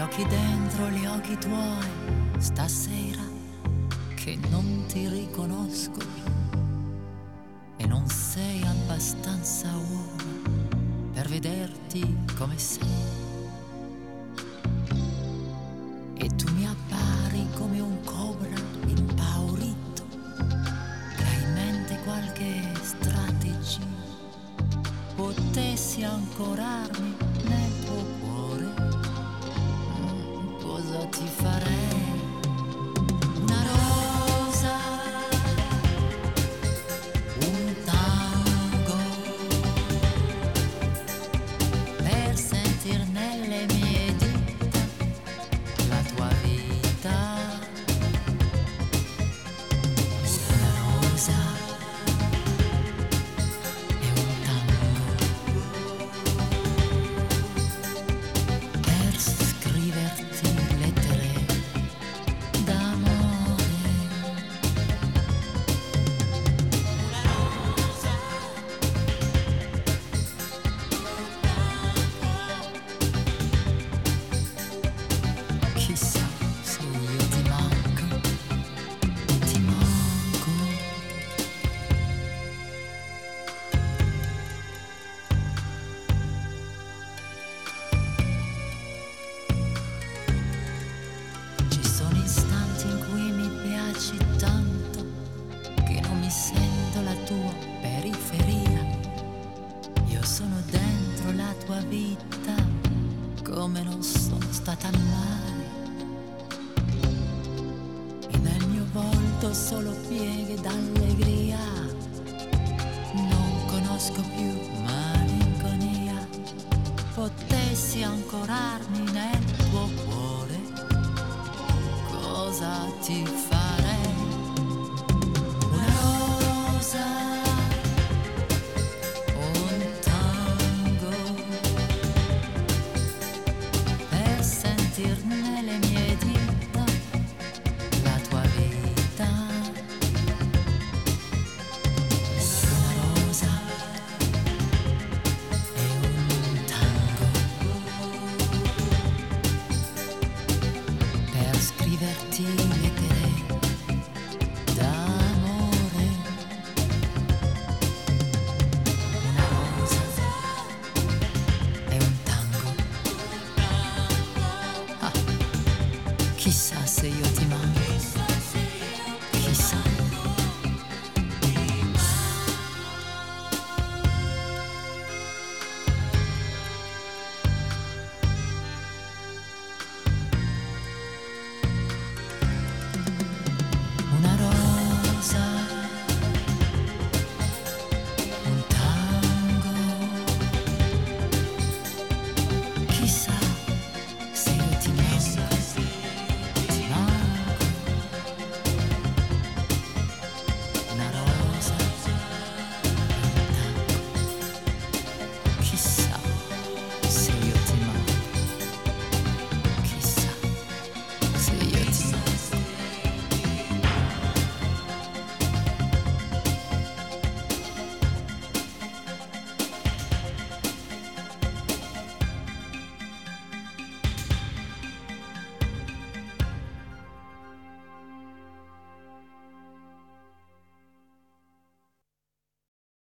occhi dentro gli occhi tuoi, stasera che non ti riconosco e non sei abbastanza uomo per vederti come sei. E tu mi appari come un cobra impaurito che ha in mente qualche strategia. Potessi ancorarmi nel tuo cuore, cosa ti farei? Come non sono stata mai. E nel mio volto solo pieghe d'allegria. Non conosco più malinconia. Potessi ancorarmi nel tuo cuore cosa ti farei? quizás.